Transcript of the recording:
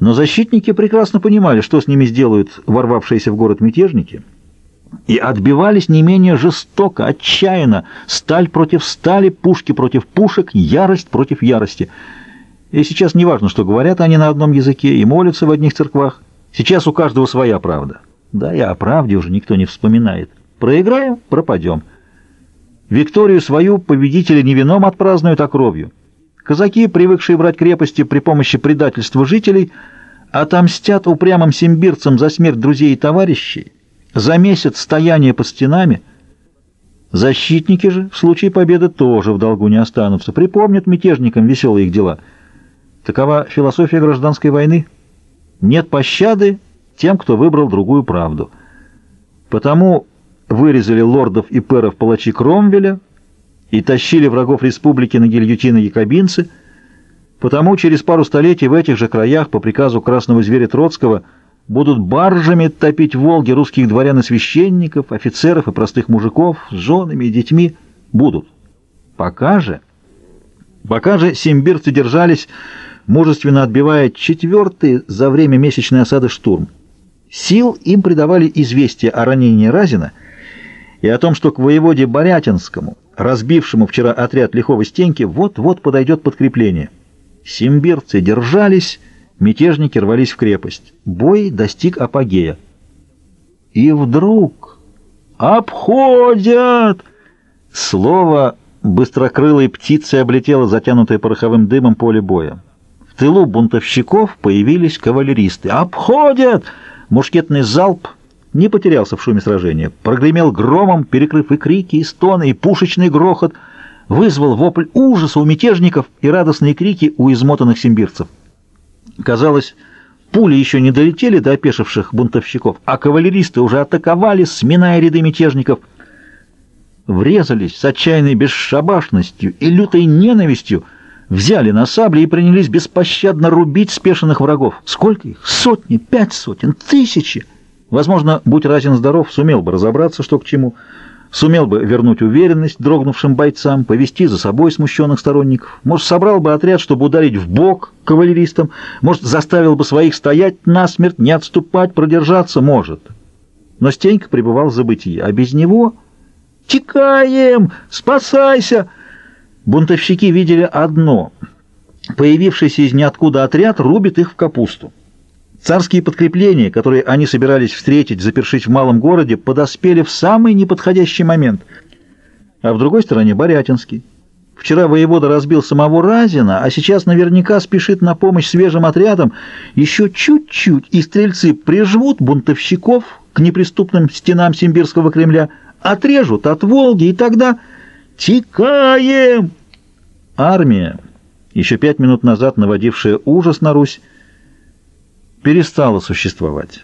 Но защитники прекрасно понимали, что с ними сделают ворвавшиеся в город мятежники, и отбивались не менее жестоко, отчаянно, сталь против стали, пушки против пушек, ярость против ярости. И сейчас не важно, что говорят они на одном языке и молятся в одних церквах. Сейчас у каждого своя правда. Да, и о правде уже никто не вспоминает. Проиграем — пропадем. Викторию свою победители не вином отпразднуют, а кровью. Казаки, привыкшие брать крепости при помощи предательства жителей, отомстят упрямым симбирцам за смерть друзей и товарищей, за месяц стояния под стенами. Защитники же в случае победы тоже в долгу не останутся, припомнят мятежникам веселые их дела. Такова философия гражданской войны. Нет пощады тем, кто выбрал другую правду. Потому вырезали лордов и пэров палачи Кромвеля, и тащили врагов республики на гильотины якобинцы, потому через пару столетий в этих же краях по приказу красного зверя Троцкого будут баржами топить Волги русских дворян и священников, офицеров и простых мужиков с женами и детьми. Будут. Пока же, пока же симбирцы держались, мужественно отбивая четвертый за время месячной осады штурм. Сил им придавали известие о ранении Разина и о том, что к воеводе Борятинскому разбившему вчера отряд лихого Стеньки, вот-вот подойдет подкрепление. Симбирцы держались, мятежники рвались в крепость. Бой достиг апогея. И вдруг «Обходят!» Слово быстрокрылой птицы облетело затянутое пороховым дымом поле боя. В тылу бунтовщиков появились кавалеристы. «Обходят!» Мушкетный залп не потерялся в шуме сражения, прогремел громом, перекрыв и крики, и стоны, и пушечный грохот, вызвал вопль ужаса у мятежников и радостные крики у измотанных симбирцев. Казалось, пули еще не долетели до опешивших бунтовщиков, а кавалеристы уже атаковали, сминая ряды мятежников. Врезались с отчаянной бесшабашностью и лютой ненавистью, взяли на сабли и принялись беспощадно рубить спешенных врагов. Сколько их? Сотни, пять сотен, тысячи! Возможно, будь Разин здоров, сумел бы разобраться, что к чему, сумел бы вернуть уверенность дрогнувшим бойцам, повести за собой смущенных сторонников, может, собрал бы отряд, чтобы ударить в бок кавалеристам, может, заставил бы своих стоять насмерть, не отступать, продержаться, может. Но Стенька пребывал в забытии, а без него «Текаем! Спасайся!» Бунтовщики видели одно — появившийся из ниоткуда отряд рубит их в капусту. Царские подкрепления, которые они собирались встретить, запершись в малом городе, подоспели в самый неподходящий момент. А в другой стороне Борятинский. Вчера воевода разбил самого Разина, а сейчас наверняка спешит на помощь свежим отрядам. Еще чуть-чуть, и стрельцы прижмут бунтовщиков к неприступным стенам Симбирского Кремля, отрежут от Волги, и тогда «Текаем!» Армия, еще пять минут назад наводившая ужас на Русь, перестала существовать.